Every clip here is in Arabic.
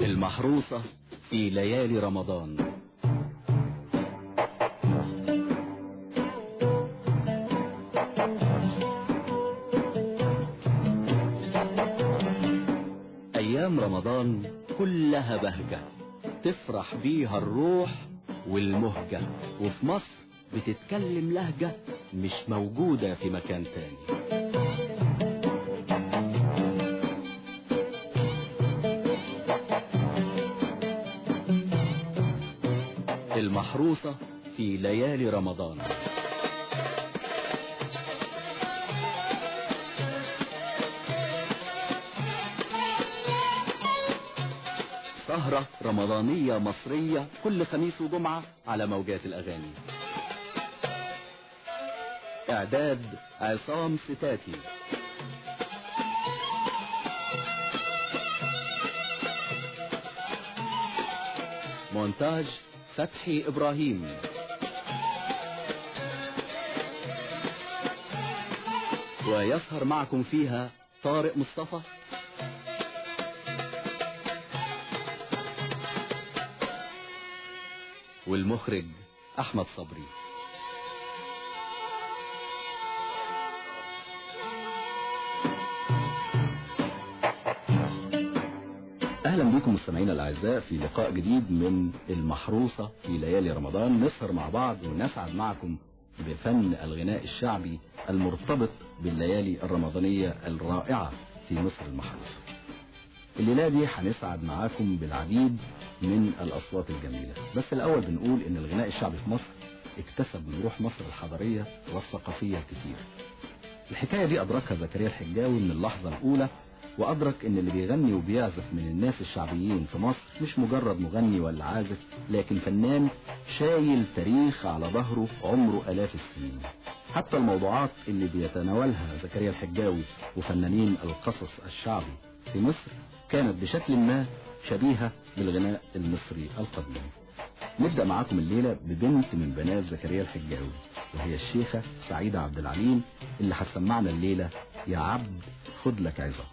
المحروسة في ليالي رمضان. أيام رمضان كلها بهجة تفرح بيها الروح والمهجة وفي مصر بتتكلم لهجة مش موجودة في مكان تاني. المحروسة في ليالي رمضان. سهرة رمضانية مصرية كل خميس وجمعة على موجات الأغاني. إعداد عصام ستاتي. مونتاج فتحي إبراهيم. ويسهر معكم فيها طارق مصطفى. والمخرج أحمد صبري. مستمعينا الأعزاء في لقاء جديد من المحروسة في ليالي رمضان. نسهر مع بعض ونسعد معكم بفن الغناء الشعبي المرتبط بالليالي الرمضانية الرائعة في مصر المحروسة. الليلة دي هنسعد معاكم بالعديد من الأصوات الجميلة. بس الأول بنقول إن الغناء الشعبي في مصر اكتسب من روح مصر الحضارية والثقافية كتير. الحكاية دي أدركها زكريا الحجاوي من اللحظة الأولى وأدرك إن اللي بيغني وبيعزف من الناس الشعبيين في مصر مش مجرد مغني ولا عازف لكن فنان شايل تاريخ على ظهره عمره آلاف السنين. حتى الموضوعات اللي بيتناولها زكريا الحجاوي وفنانين القصص الشعبي في مصر كانت بشكل ما شبيهة بالغناء المصري القديم. نبدأ معاكم الليلة ببنت من بنات زكريا الحجاوي وهي الشيخة سعيدة عبد العليم اللي هتسمعنا الليلة يا عبد خد لك عظة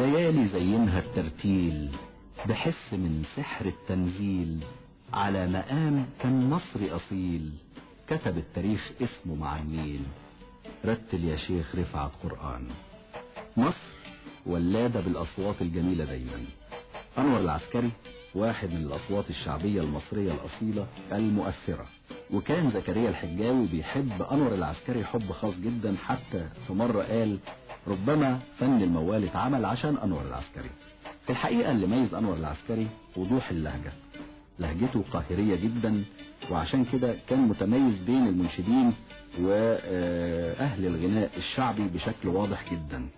ليالي زينها الترتيل بحس من سحر التنزيل على مقام كان مصري أصيل كتب التاريخ اسمه مع النيل رتل يا شيخ رفعت قرآن مصر ولادة بالأصوات الجميلة دايما. أنور العسكري واحد من الأصوات الشعبية المصرية الأصيلة المؤثرة. وكان زكريا الحجاوي بيحب أنور العسكري حب خاص جدا حتى في مرة قال ربما فن الموال اتعمل عشان أنور العسكري. في الحقيقة اللي ميز أنور العسكري وضوح اللهجة. لهجته قاهرية جدا وعشان كده كان متميز بين المنشدين وأهل الغناء الشعبي بشكل واضح جدا.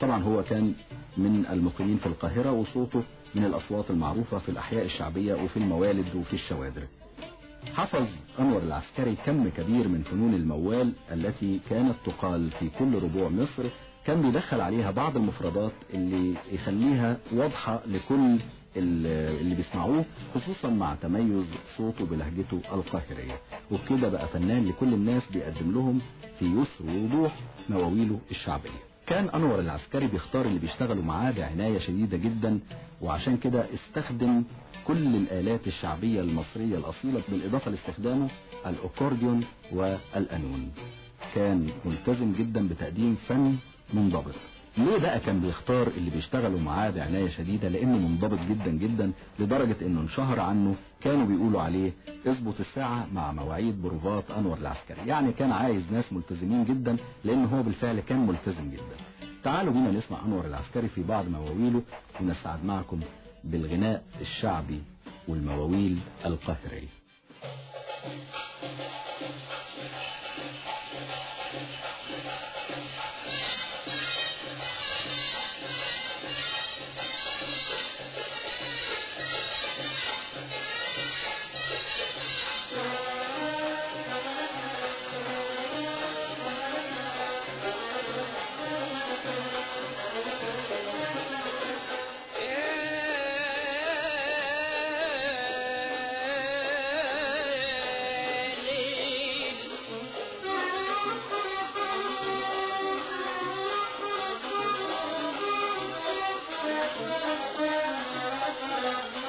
طبعا هو كان من المقيمين في القاهرة وصوته من الأصوات المعروفة في الأحياء الشعبية وفي الموالد وفي الشوادر. حفظ أنور العسكري كم كبير من فنون الموال التي كانت تقال في كل ربوع مصر كان بيدخل عليها بعض المفردات اللي يخليها واضحة لكل اللي بيسمعوه خصوصا مع تميز صوته بلهجته القاهرية. وبكده بقى فنان لكل الناس بيقدم لهم في يسر ووضوح مواويله الشعبية. كان أنور العسكري بيختار اللي بيشتغلوا معاه بعناية شديدة جدا وعشان كده استخدم كل الآلات الشعبية المصرية الأصيلة بالإضافة لاستخدامه الأكورديون والقانون كان ملتزم جدا بتقديم فن منضبط. ليه بقى كان بيختار اللي بيشتغلوا معاه بعناية شديدة؟ لأنه منضبط جدا جدا لدرجة إنه انشهر عنه كانوا بيقولوا عليه اظبط الساعة مع مواعيد بروفات أنور العسكري. يعني كان عايز ناس ملتزمين جدا لأن هو بالفعل كان ملتزم جدا. تعالوا بينا نسمع أنور العسكري في بعض مواويله ونستعد معكم بالغناء الشعبي والمواويل القاهرية ليل Thank you.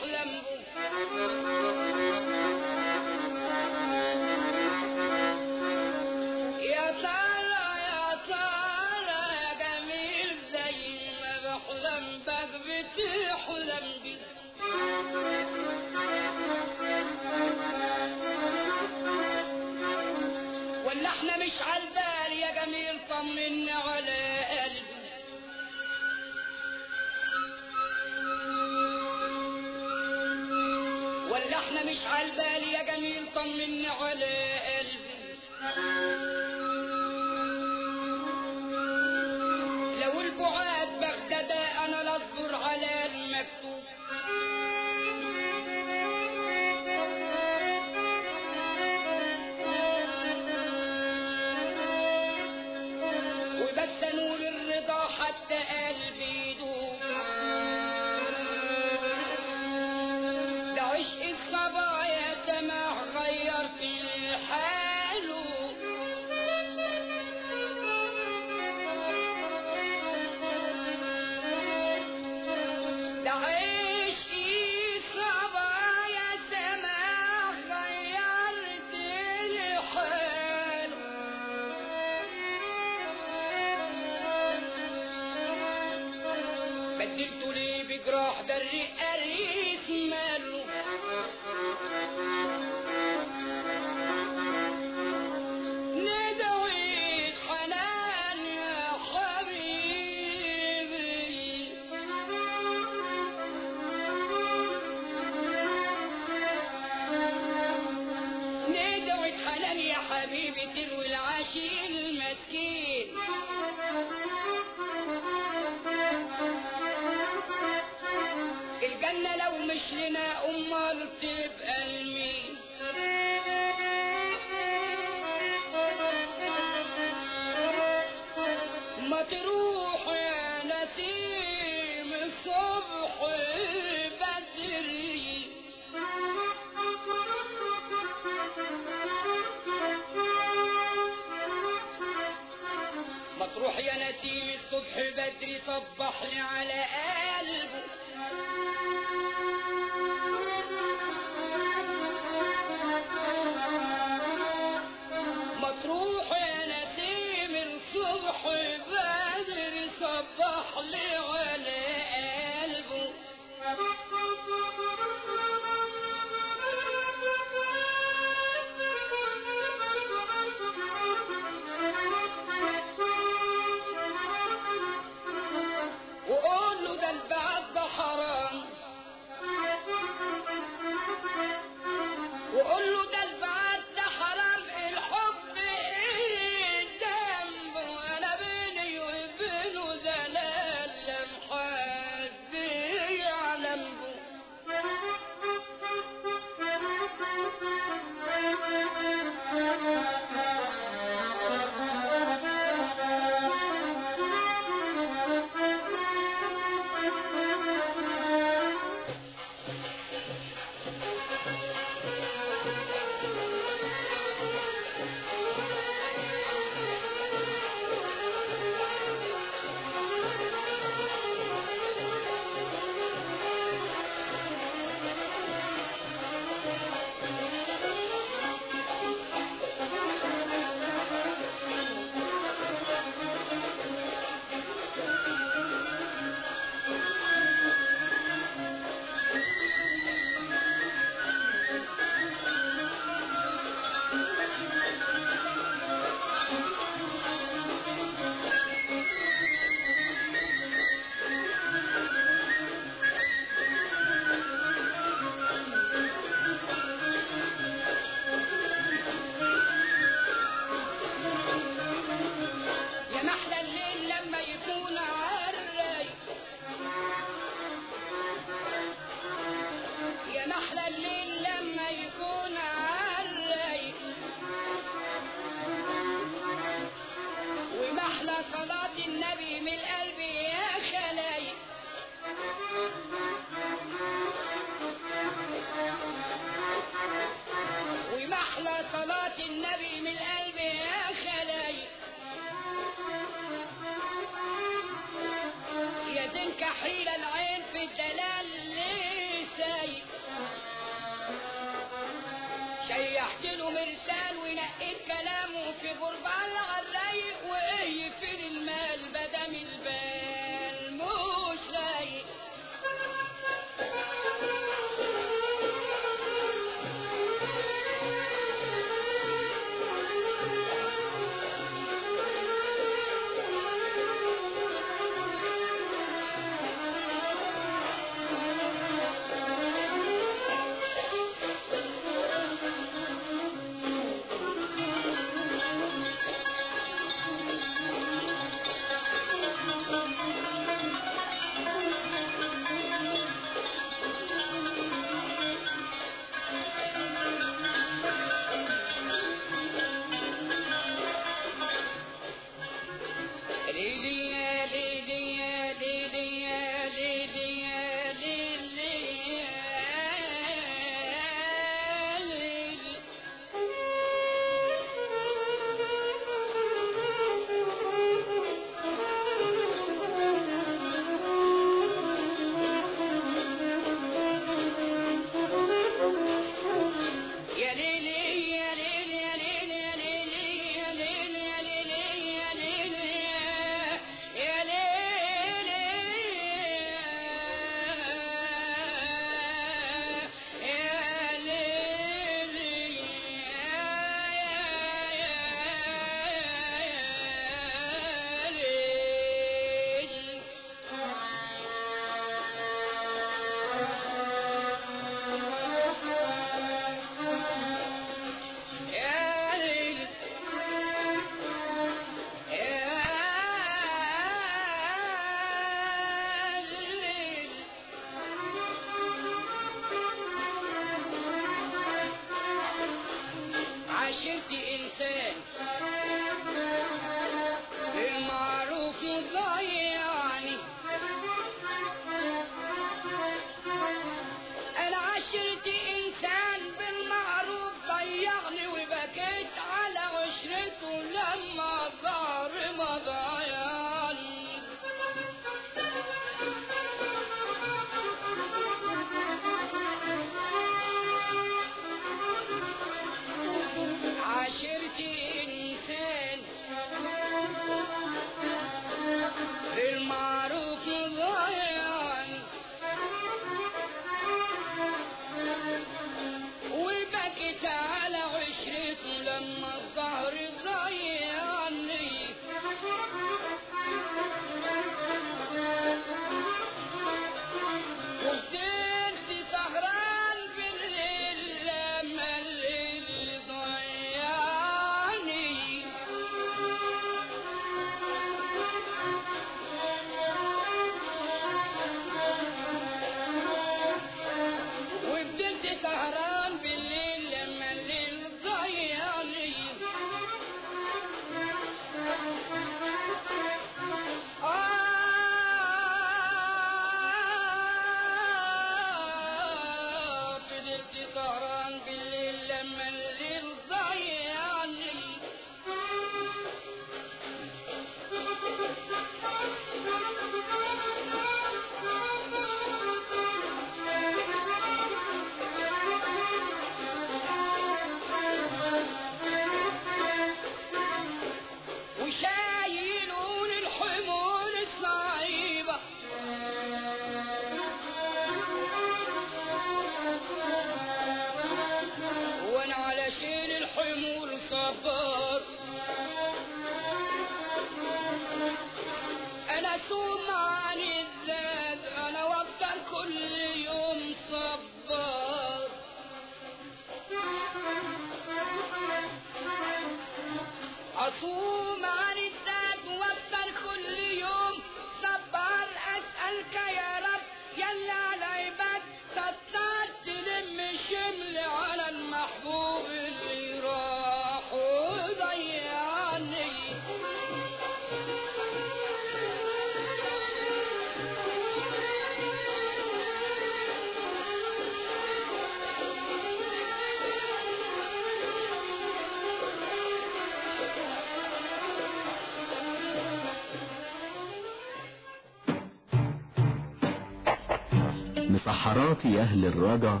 صحراتي أهل الرجا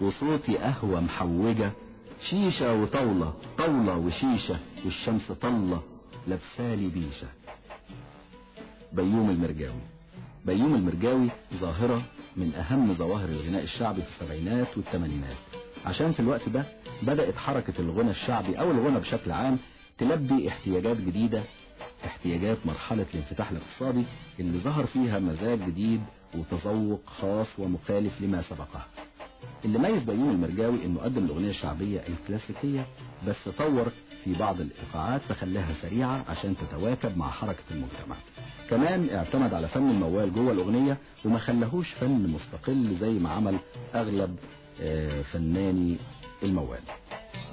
وصوتي قهوة محوجة شيشة وطاولة طاولة وشيشة والشمس طلة لابسالي بيشة. بيوم المرجاوي. بيوم المرجاوي ظاهرة من أهم ظواهر الغناء الشعبي في السبعينات والثمانينات. عشان في الوقت ده بدأت حركة الغنى الشعبي أو الغنى بشكل عام تلبي احتياجات جديدة احتياجات مرحلة الانفتاح الاقتصادي اللي ظهر فيها مزاج جديد وتذوق خاص ومخالف لما سبقه. اللي ميز بيوم المرجاوي إنه قدم الأغنية الشعبية الكلاسيكية بس طور في بعض الإيقاعات فخلاها سريعة عشان تتواكب مع حركة المجتمع. كمان اعتمد على فن الموال جوه الأغنية وما خلاهوش فن مستقل زي ما عمل أغلب آه، فناني الموال.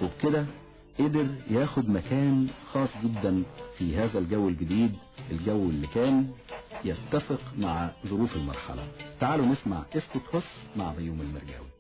وبكده قدر ياخد مكان خاص جدا في هذا الجو الجديد الجو اللي كان يتفق مع ظروف المرحلة. تعالوا نسمع اسكت هس مع بيوم المرجاوي.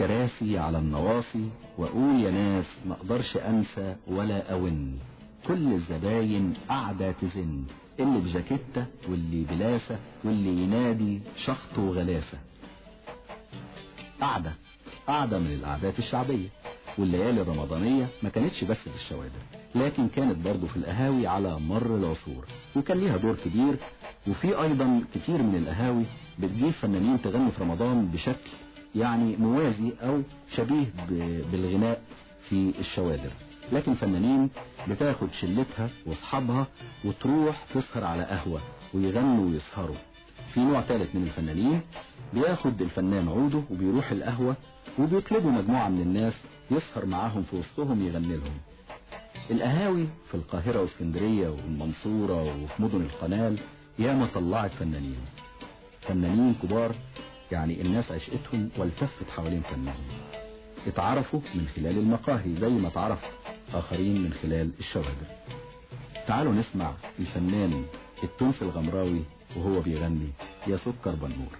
رصيت كراسي على النواصي واقول يا ناس ما أقدرش أنسى ولا أون. كل الزباين قاعدة تزن اللي بجاكيتة واللي بلاسة واللي ينادي شخط وغلاسة. قاعدة قاعدة من القعدات الشعبية. والليالي الرمضانية ما كانتش بس في الشوادر لكن كانت برضو في القهاوي على مر العصور. وكان ليها دور كبير وفي أيضا كتير من القهاوي بتجيب فنانين تغني في رمضان بشكل يعني موازي أو شبيه بالغناء في الشوادر. لكن فنانين بتاخد شلتها واصحابها وتروح تسهر على قهوة ويغنوا ويسهروا. في نوع ثالث من الفنانين بياخد الفنان عوده وبيروح القهوة وبيطلبوا مجموعة من الناس يسهر معاهم في وسطهم يغني لهم. القهاوي في القاهرة واسكندرية والمنصورة وفي مدن القنال ياما طلعت فنانين. فنانين كبار يعني الناس عشقتهم والتفت حوالين فنهم. اتعرفوا من خلال المقاهي زي ما اتعرف آخرين من خلال الشوادر تعالوا نسمع الفنان التونسي الغمراوي وهو بيغني يا سكر بنور.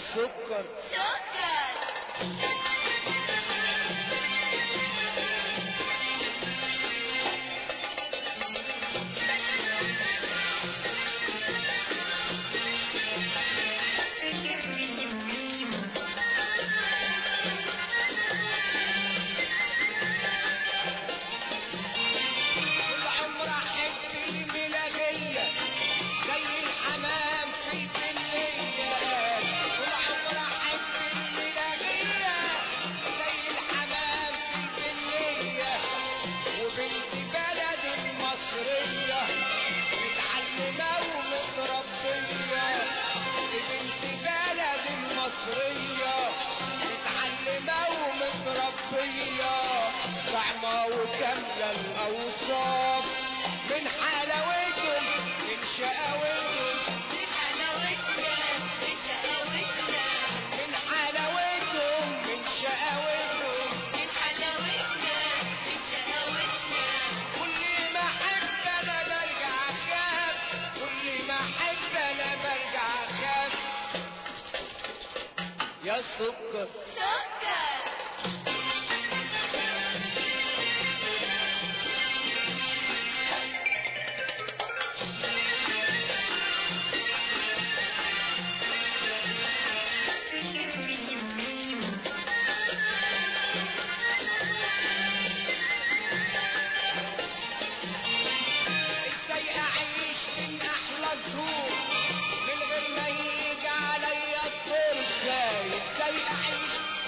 شکر۔ شکر۔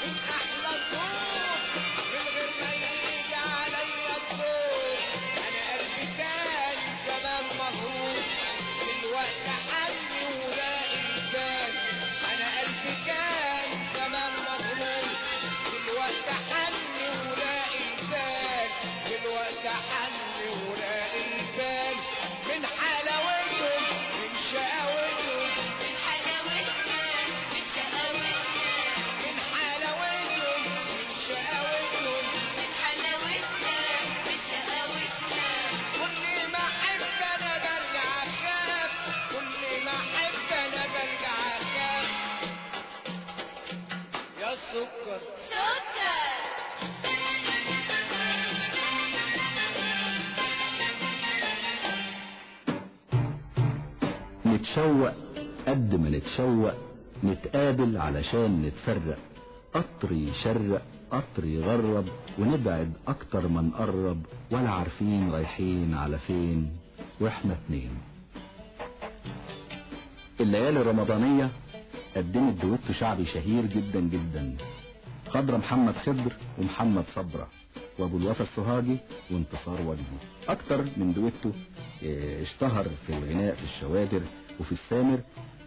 Exactly. نتشوق قد ما نتشوق نتقابل علشان نتفرق. قطر يشرق قطر يغرب ونبعد أكتر ما نقرب ولا عارفين رايحين على فين وإحنا اتنين. الليالي الرمضانية قدمت دويتو شعبي شهير جدا جدا. خضرة محمد خضر ومحمد صبرة وأبو الوفا السهاجي وانتصار وجدي أكتر من دويتو آه، اشتهر في الغناء في الشوادر وفي السامر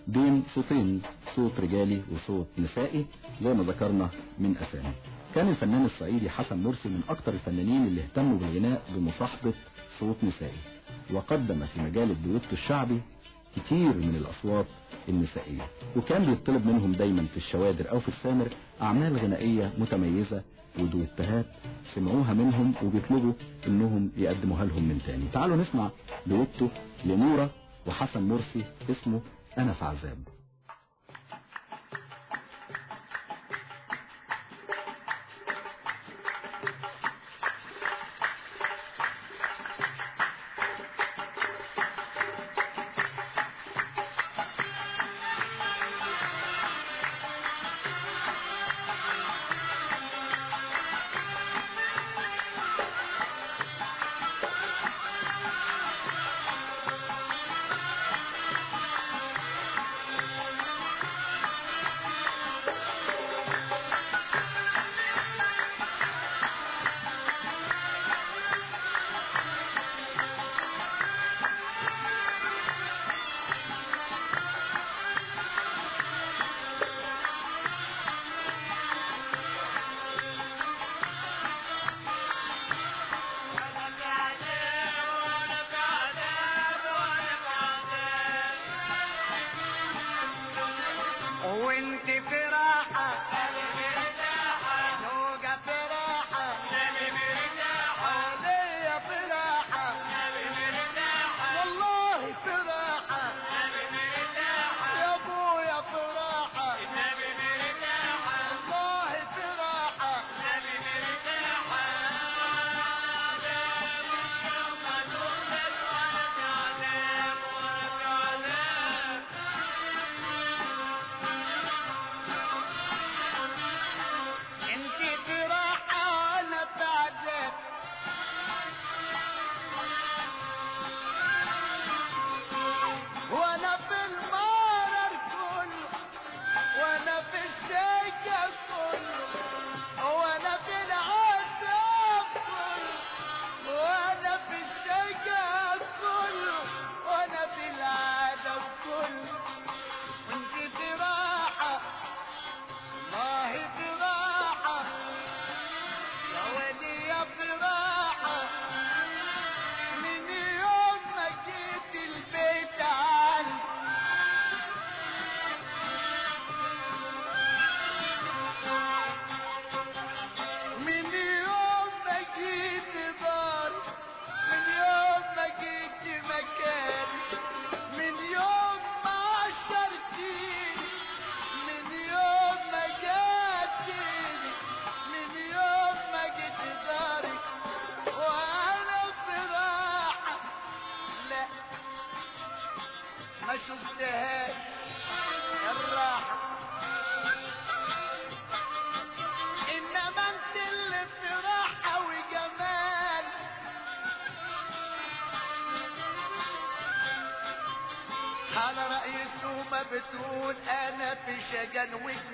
بين صوتين صوت رجالي وصوت نسائي زي ما ذكرنا من أسامي. كان الفنان الصعيدي حسن مرسي من أكتر الفنانين اللي اهتموا بالغناء بمصاحبة صوت نسائي. وقدم في مجال الدويتو الشعبي كتير من الأصوات النسائية. وكان بيطلب منهم دايما في الشوادر أو في السامر أعمال غنائية متميزة ودويتهات سمعوها منهم وبيطلبوا إنهم يقدموها لهم من تاني. تعالوا نسمع دويتو لنورة وحسن مرسي اسمه أنا في عذاب انا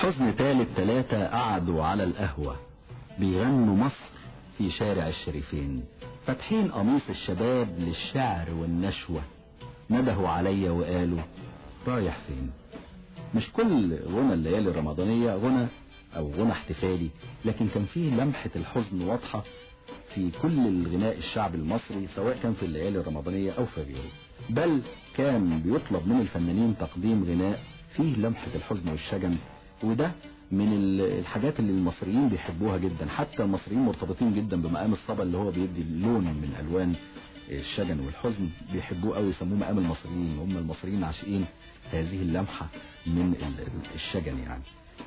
الحزن تالت تلاتة قعدوا على القهوة. بيغنوا مصر في شارع الشريفين. فاتحين قميص الشباب للشعر والنشوة. ندهوا عليا وقالوا رايح فين؟ مش كل غنى الليالي الرمضانية غنى أو غنى احتفالي لكن كان فيه لمحة الحزن واضحة في كل الغناء الشعبي المصري سواء كان في الليالي الرمضانية أو في غيره بل كان بيطلب من الفنانين تقديم غناء فيه لمحة الحزن والشجن. وده من ال- الحاجات اللي المصريين بيحبوها جدا. حتى المصريين مرتبطين جدا بمقام الصبا اللي هو بيدي لون من الوان الشجن والحزن. بيحبوه قوي يسموه مقام المصريين. هم المصريين عاشقين هذه اللمحة من ال- ال- الشجن يعني.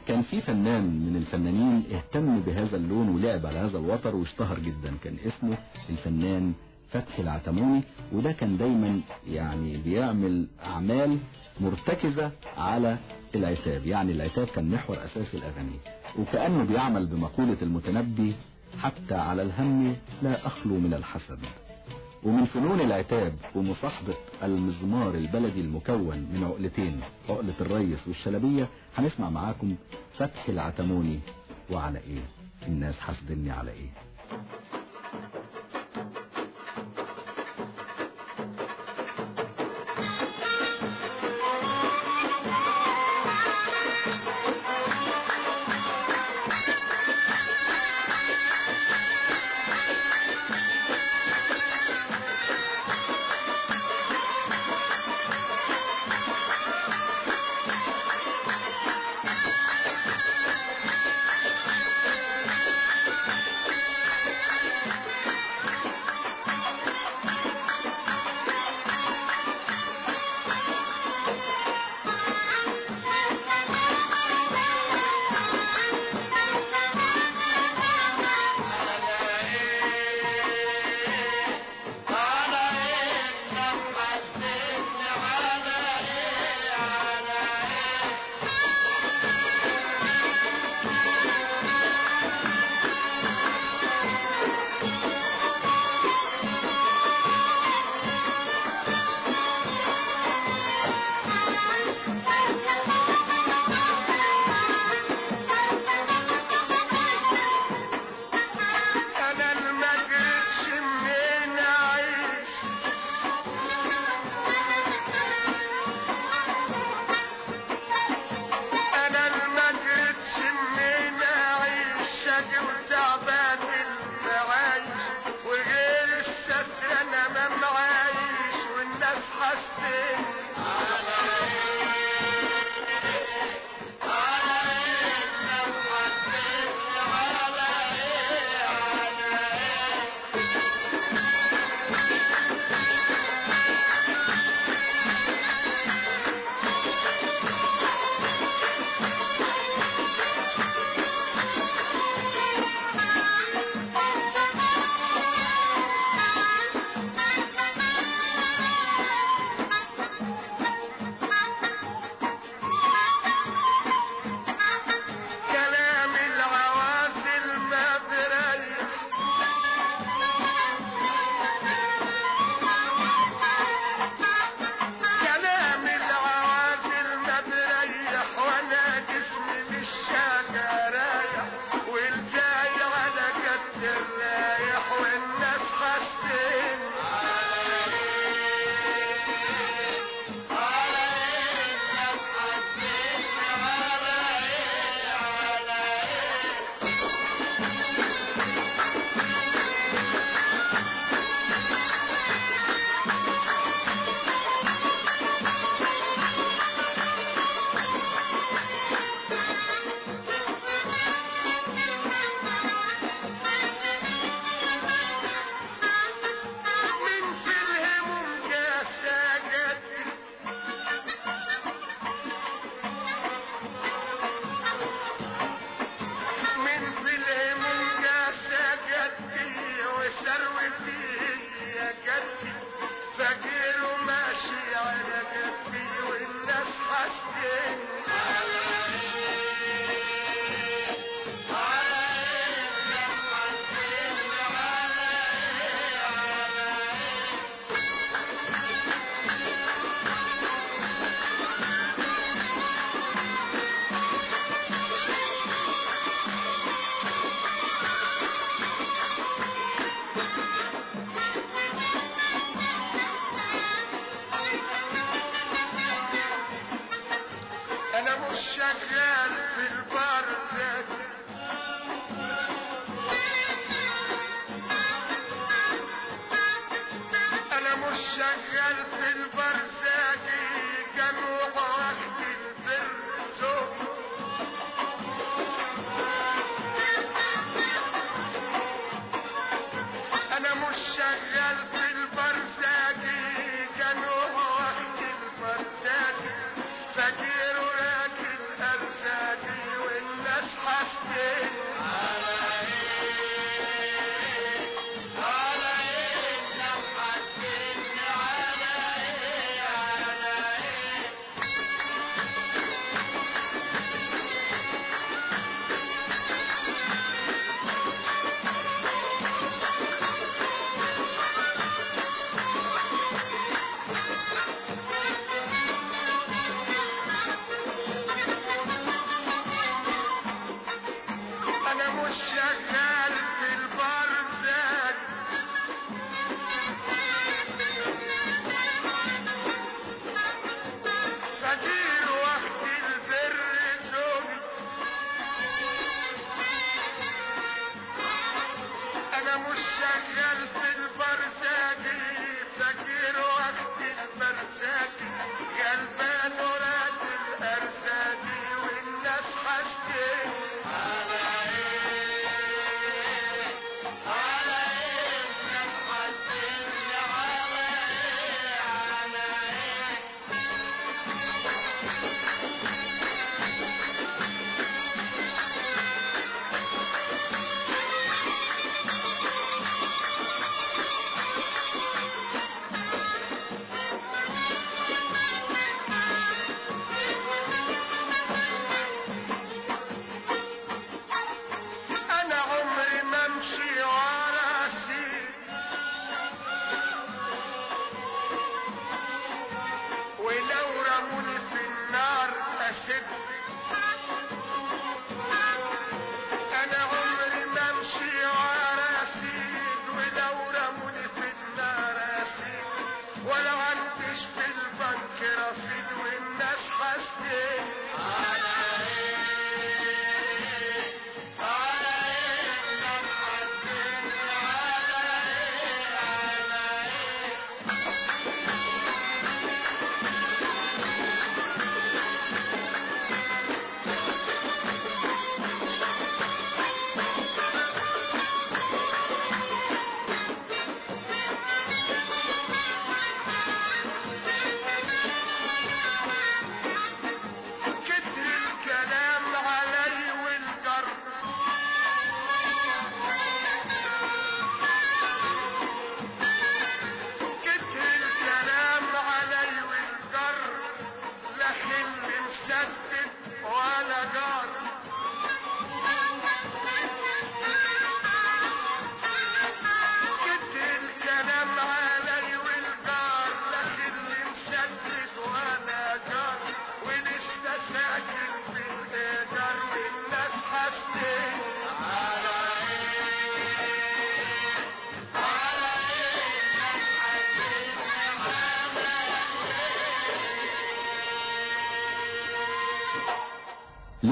كان في فنان من الفنانين اهتم بهذا اللون ولعب على هذا الوتر واشتهر جدا. كان اسمه الفنان فتحي العتموني وده كان دايما يعني بيعمل أعمال مرتكزة على العتاب. يعني العتاب كان محور أساسي الأغاني. وكأنه بيعمل بمقولة المتنبي حتى على الهم لا أخلو من الحسد. ومن فنون العتاب ومصاحبة المزمار البلدي المكون من عقلتين عقلة الريس والشلبية هنسمع معاكم فتح العتموني وعلى إيه؟ الناس حاسدني على إيه؟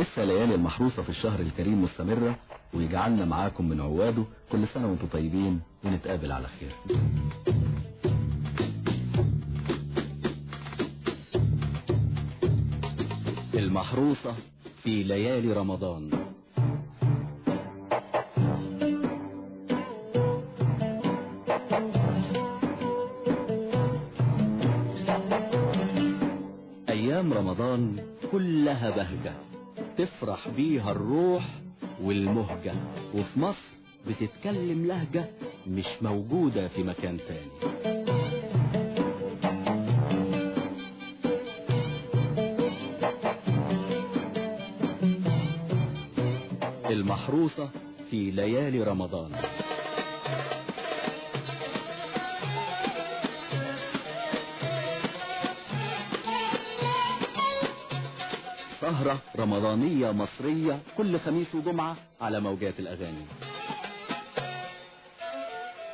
لسه ليالي المحروسة في الشهر الكريم مستمرة ويجعلنا معاكم من عواده. كل سنة وأنتم طيبين ونتقابل على خير. المحروسة في ليالي رمضان. أيام رمضان كلها بهجة. بتفرح بيها الروح والمهجة وفي مصر بتتكلم لهجة مش موجودة في مكان تاني. المحروسة في ليالي رمضان. سهرة رمضانية مصرية كل خميس وجمعة على موجات الأغاني.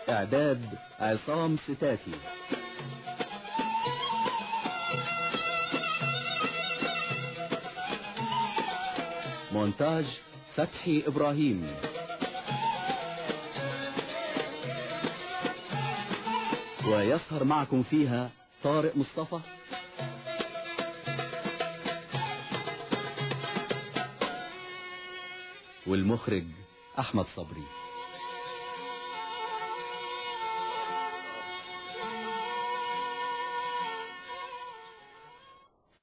إعداد عصام ستاتي. مونتاج فتحي إبراهيم. ويسهر معكم فيها طارق مصطفى. والمخرج أحمد صبري.